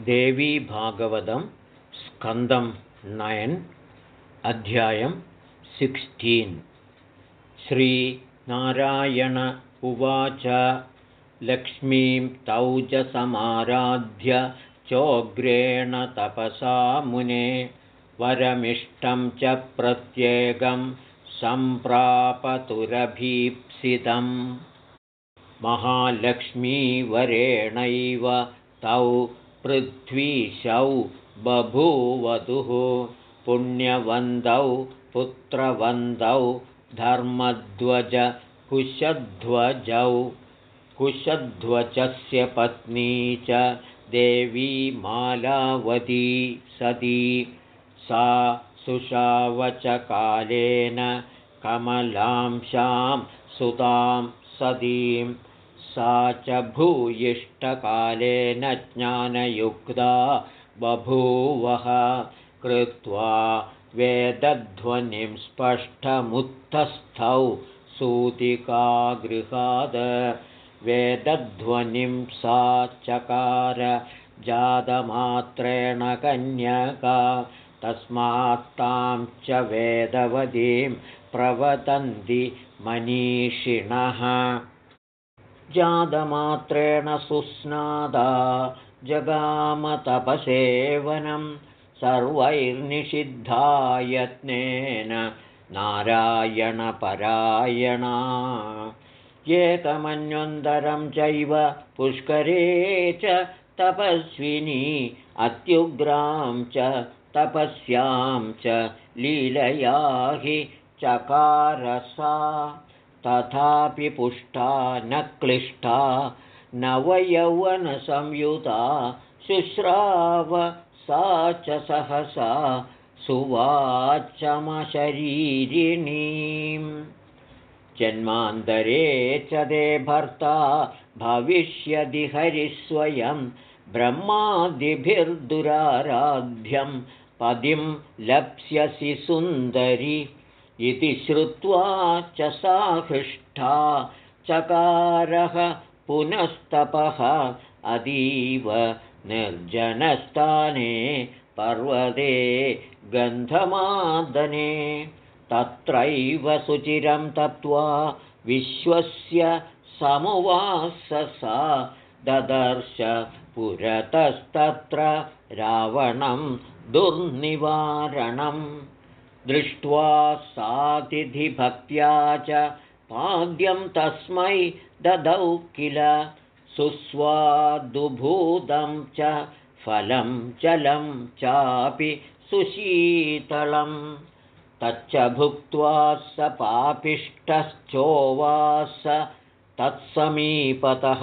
देवीभागवतं स्कन्दं नयन् अध्यायं सिक्स्टीन्। श्रीनारायण उवाच लक्ष्मीं तौ च समाराध्य चोग्रेण तपसा मुने वरमिष्टं च प्रत्येकं सम्प्रापतुरभीप्सितम्। महालक्ष्मीवरेणैव तौ पृथ्वीशौ बभूवधुः पुण्यवन्तौ पुत्रवन्तौ धर्मध्वज कुशध्वजौ। कुशध्वजस्य पत्नी च देवी मालावती सती। सा सुषावचकालेन कमलांशां सुतां सतीं सा च भूयिष्ठकालेन ज्ञानयुक्ता बभूवः। कृत्वा वेदध्वनिं स्पष्टमुत्थस्थौ सूतिकागृहाद। वेदध्वनिं सा चकार जातमात्रेण कन्यका। तस्मात्तां च वेदवतीं प्रवदन्ति मनीषिणः जातमात्रेण सुस्नादा जगामतपसेवनं सर्वैर्निषिद्धा यत्नेन नारायणपरायणा। एकमन्वन्तरं चैव पुष्करे च तपस्विनी अत्युग्रां च तपस्यां च लीलया हि चकारसा तथापि पुष्टा न क्लिष्टा नवयौवनसंयुता शुश्राव सा च सहसा सुवाचमशरीरिणीं जन्मान्तरे च ते भर्ता भविष्यदि हरिस्वयं ब्रह्मादिभिर्दुराराध्यं पदिं लप्स्यसि सुन्दरि इति श्रुत्वा च सा हृष्टा चकारः पुनस्तपः अतीव निर्जनस्थाने पर्वते गन्धमादने। तत्रैव सुचिरं तप्त्वा विश्वस्य समुवाससा ददर्श पुरतस्तत्र रावणं दुर्निवारणं दृष्ट्वा सातिथिभक्त्या च पाद्यं तस्मै ददौ किल सुस्वादुभूतं च फलं जलं चापि सुशीतलं तच्च भुक्त्वा स पापिष्टश्चोवास तत्समीपतः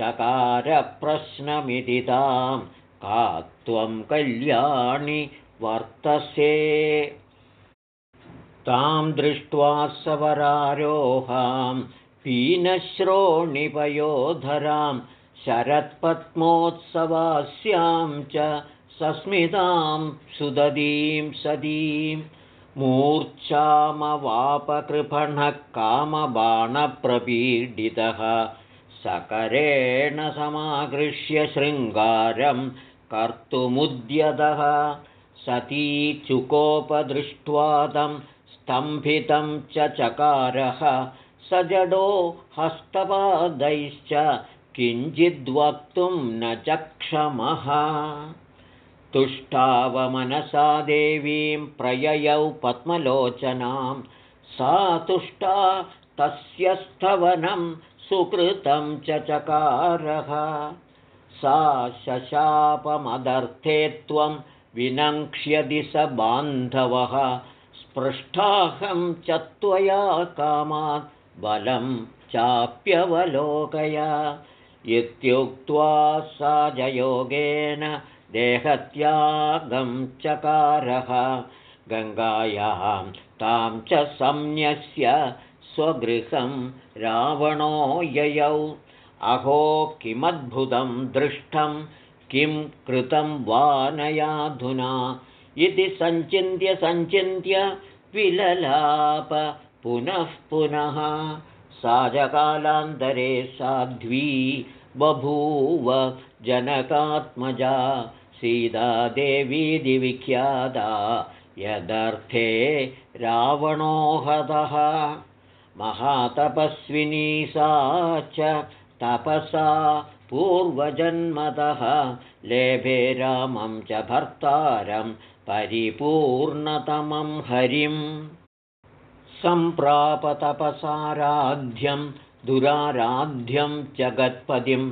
चकारप्रश्नमिति तां का त्वं कल्याणि वर्तसे तां दृष्ट्वा सवरारोहां पीनश्रोणिपयोधरां शरत्पद्मोत्सवास्यां च सस्मितां सुदतीं सदीं। मूर्च्छामवापकृपणः कामबाणप्रपीडितः सकरेण समाकृष्य शृङ्गारं कर्तुमुद्यतः सती चुकोपदृष्ट्वा तं स्तम्भितं च चकारः स जडो हस्तपादैश्च किञ्चिद्वक्तुं न चक्षमः तुष्टावमनसा देवीं प्रययौ पद्मलोचनां। सा तुष्टा तस्य स्थवनं सुकृतं च चकारः। सा शशापमदर्थे त्वं विनङ्क्ष्यदि स बान्धवः स्पृष्टाहं च त्वया कामात् बलं चाप्यवलोकय। इत्युक्त्वा सा जयोगेन देहत्यागं चकारः। गङ्गायां तां च संन्यस्य स्वगृहं रावणो ययौ। अहो किमद्भुतं दृष्टं किं कृतं वा नयाधुना इति सञ्चिन्त्य सञ्चिन्त्य विललाप पुनः पुनः साजकालान्तरे साध्वी बभूव जनकात्मजा सीतादेवीदिविख्याता यदर्थे रावणोहतः महातपस्विनी सा च तपसा पूर्वजन्मतः लेभे रामं च भर्तारं परिपूर्णतमं हरिम् सम्प्रापतपसाराध्यं दुराराध्यं जगत्पदिं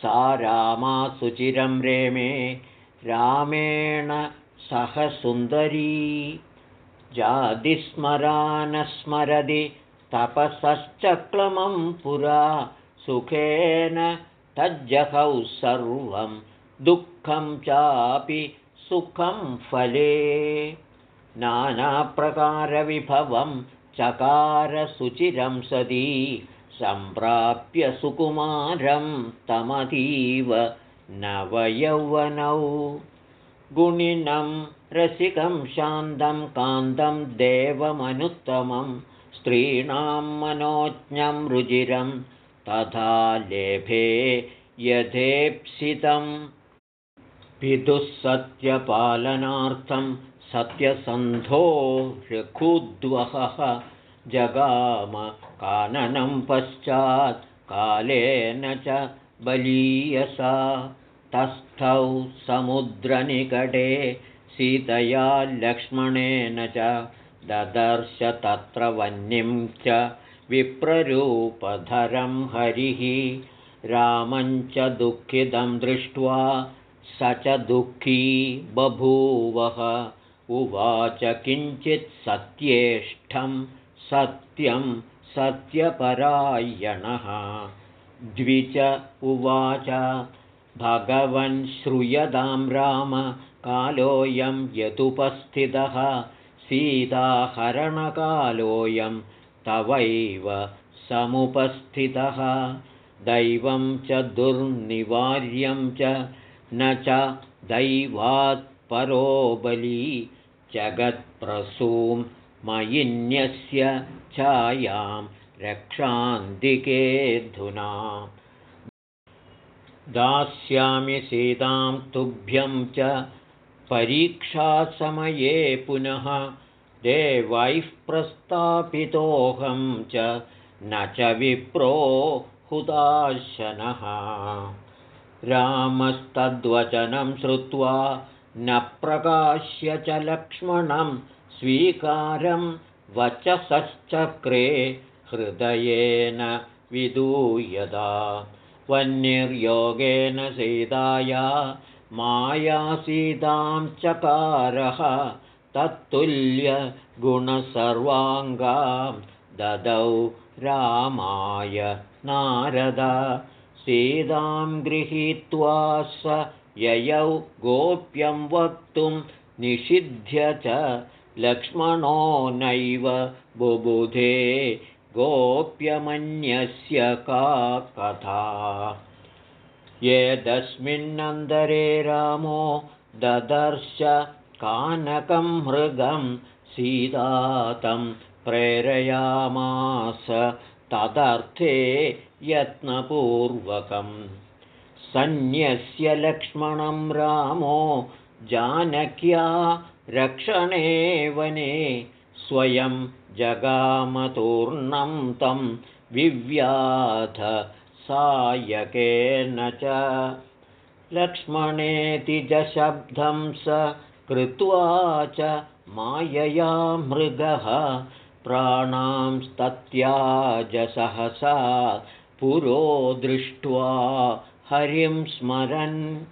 सा रामासुचिरं रेमे रामेण सह सुन्दरी जातिस्मरानस्मरदि तपसश्चक्लमं पुरा सुखेन तज्जहौ सर्वं दुःखं चापि सुखं फले। नानाप्रकारविभवं चकारसुचिरं सदी सम्प्राप्य सुकुमारं तमतीव नवयौवनौ। गुणिनं रसिकं शान्तं कान्तं देवमनुत्तमं। स्त्रीणां मनोज्ञं रुचिरं तथा लेभे यथेप्सितं पितुः सत्यपालनार्थं सत्यसन्धो रघुद्वहः जगाम काननं पश्चात् कालेन च बलीयसा तस्थौ समुद्रनिकटे सीतया लक्ष्मणेन च ददर्श तत्र वह्निं च विप्ररूपधरं हरिः। रामञ्च दुःखितं दृष्ट्वा स च दुःखी बभूवः। उवाच किञ्चित् सत्येष्ठं सत्यं सत्यपरायणः। द्विच उवाच भगवन् श्रूयतां राम कालोऽयं यदुपस्थितः। सीताहरणकालोऽयं तवैव समुपस्थितः। दैवं च दुर्निवार्यं च न च दैवात्परो बली जगत्प्रसूं मयिन्यस्य छायां रक्षान्तिकेऽधुना दास्यामि सीतां तुभ्यं च परीक्षासमये पुनः देवैः प्रस्तापितोऽहं च न च विप्रो हुदाशनः रामस्तद्वचनं श्रुत्वा न प्रकाश्य च लक्ष्मणं स्वीकारं वचसश्चक्रे हृदयेन विदूयदा। वह्निर्योगेन सीताया मायासीतां चकारः तत्तुल्यगुणसर्वाङ्गां ददौ रामाय नारद सीतां गृहीत्वा स ययौ गोप्यं वक्तुं निषिध्य च लक्ष्मणो नैव बुबुधे गोप्यमन्यस्य का कथा। एतस्मिन्नन्तरे रामो ददर्श कानकं मृगं सीतातं प्रेरयामास। तदर्थे यत्नपूर्वकं सन्न्यस्य लक्ष्मणं रामो जानक्या रक्षणे वने स्वयं जगामतूर्णं तं विव्याध सायकेन च। लक्ष्मणेतिजशब्दं स कृत्वा च मायया मृगः प्राणांस्तत्याजसहसा पुरो दृष्ट्वा हरिं स्मरन्।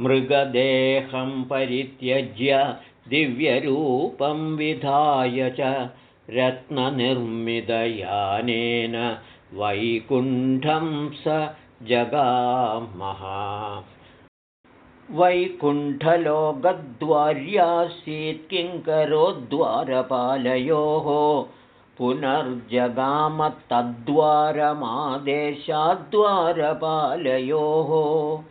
मृगदेहं परित्यज्य दिव्यरूपं विधाय च रत्ननिर्मितयानेन वैकुण्ठं स जगामः। वैकुण्ठलोकद्वार्यासीत् किङ्करोद्वारपालयोः पुनर्जगामतद्वारमादेशाद्वारपालयोः।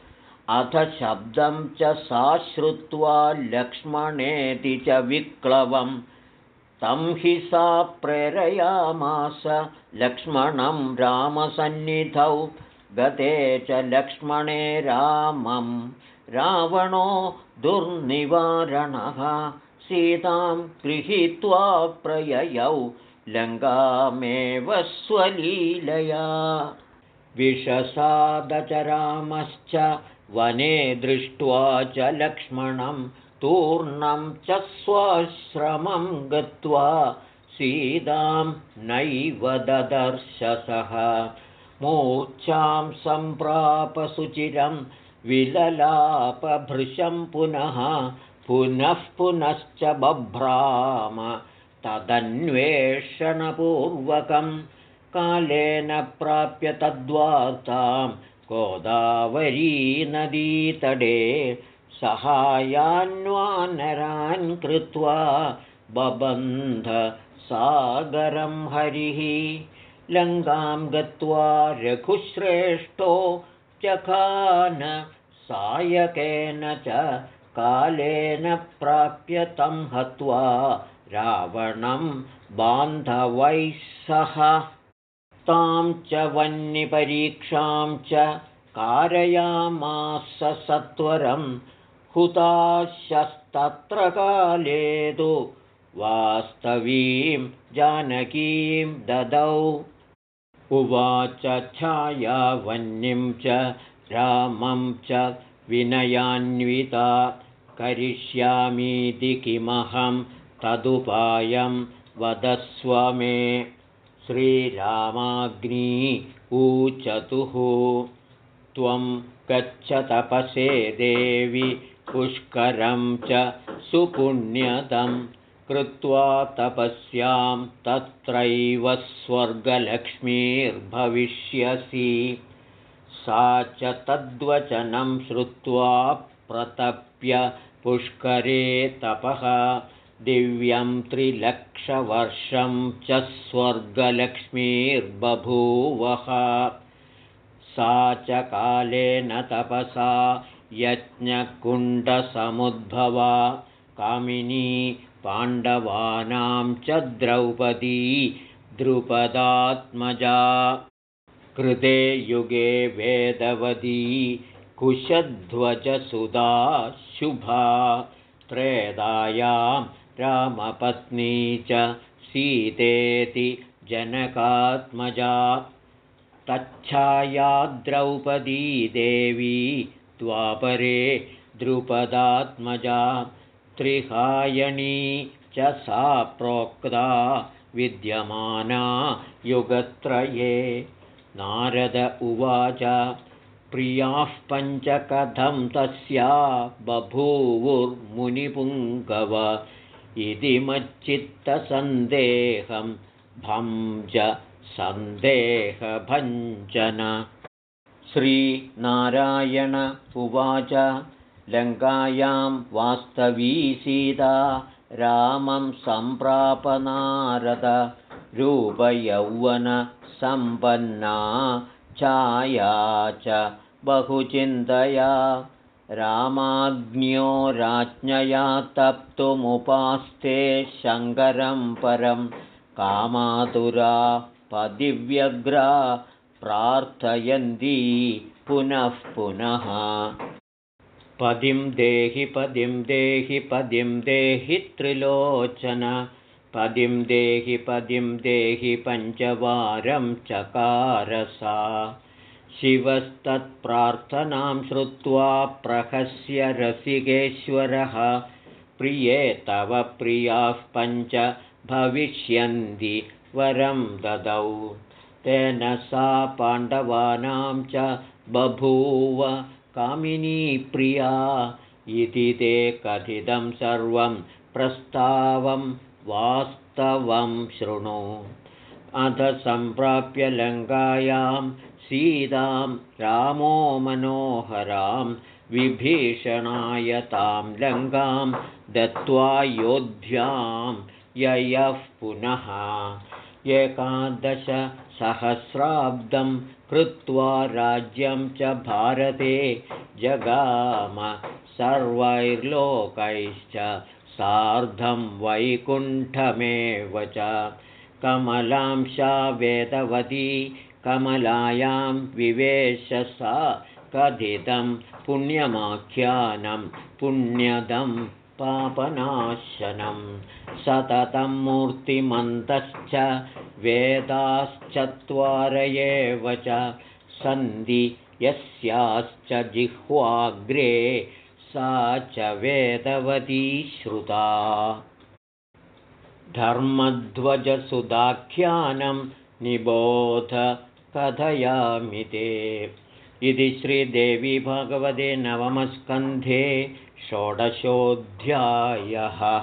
अथ शब्दं च सा श्रुत्वा लक्ष्मणेति च विक्लवं। तं हि सा प्रेरयामास। लक्ष्मणं रामसन्निधौ। गते च लक्ष्मणे रामं। रावणो दुर्निवारणः। सीतां गृहीत्वा प्रययौ लङ्गामेव स्वलीलया। विषसादचरामश्च वने दृष्ट्वा च लक्ष्मणं तूर्णं च स्वाश्रमं गत्वा सीतां नैव ददर्शसः मूर्च्छां सम्प्रापसुचिरं विललापभृशं पुनः पुनः पुनश्च बभ्राम तदन्वेषणपूर्वकं कालेन प्राप्य तद्वार्तां गोदावरीनदीतडे सहायान्वानरान् कृत्वा बबन्ध सागरं हरिः लङ्गां गत्वा रघुश्रेष्ठो जखान सायकेन च कालेन प्राप्य तं हत्वा रावणं बान्धवैः सह। तां च वह्निपरीक्षां च कारयामास सत्वरं हुताशस्तत्र कालेदु। वास्तवीं जानकीं ददौ। उवाच छायावह्निं च रामं च विनयान्विता। करिष्यामीति किमहं तदुपायं वदस्व मे। श्रीरामाग्नी ऊचतुः। त्वं गच्छ तपसे देवि पुष्करं च सुपुण्यतं कृत्वा तपस्यां तत्रैव स्वर्गलक्ष्मीर्भविष्यसि। सा च तद्वचनं श्रुत्वा प्रतप्य पुष्करे तपः दिव्यं त्रिलक्षवर्षं च स्वर्गलक्ष्मीर्बभूवः। सा च कालेन तपसा यज्ञकुण्डसमुद्भवा। कामिनी पाण्डवानां च द्रौपदी द्रुपदात्मजा। कृते युगे वेदवती कुशध्वजसुधा शुभा। त्रेदायां रामपत्नी च सीतेति जनकात्मजा। तच्छाया द्रौपदी देवी द्वापरे द्रुपदात्मजा। त्रिहायणी च सा प्रोक्ता विद्यमाना युगत्रये। नारद उवाच प्रियाः पञ्चकथं तस्या बभूवुर्मुनिपुङ्गव इति मच्चित्तसन्देहं भञ्ज सन्देहभञ्जन। श्रीनारायण उवाच लङ्कायां वास्तवी सीता रामं सम्प्रापनारद रूपयौवनसम्पन्ना छाया च बहुचिन्तया रामाज्ञो राज्ञया तप्तुमुपास्ते शङ्करं परं कामातुरा पदिव्यग्रा प्रार्थयन्ती पुनः पुनः। पदिं देहि पदिं देहि पदिं देहि त्रिलोचन। पदिं देहि पदिं देहि पञ्चवारं चकारसा शिवस्तत्प्रार्थनां श्रुत्वा प्रहस्य रसिकेश्वरः प्रिये तव प्रियाः पञ्च भविष्यन्ति वरं ददौ। तेन सा पाण्डवानां च बभूव कामिनी प्रिया इति ते कथितं सर्वं प्रस्तावं वास्तवं शृणु अध सम्प्राप्य लङ्कायां सीतां रामो मनोहरां विभीषणाय तां लङ्कां दत्त्वा योध्यां ययः पुनः एकादशसहस्राब्दं कृत्वा राज्यं च भारते जगाम। सर्वैर्लोकैश्च सार्धं वैकुण्ठमेव च कमलांशा वेदवती कमलायां विवेश सा कथितं पुण्यमाख्यानं पुण्यदं पापनाशनं सततं मूर्तिमन्तश्च वेदाश्चत्वार एव च सन्धि यस्याश्च जिह्वाग्रे सा च वेदवती श्रुता धर्मध्वजसुधाख्यानं निबोध कथयामि ते। इति श्रीदेवी भगवते नवमस्कन्धे षोडशोऽध्यायः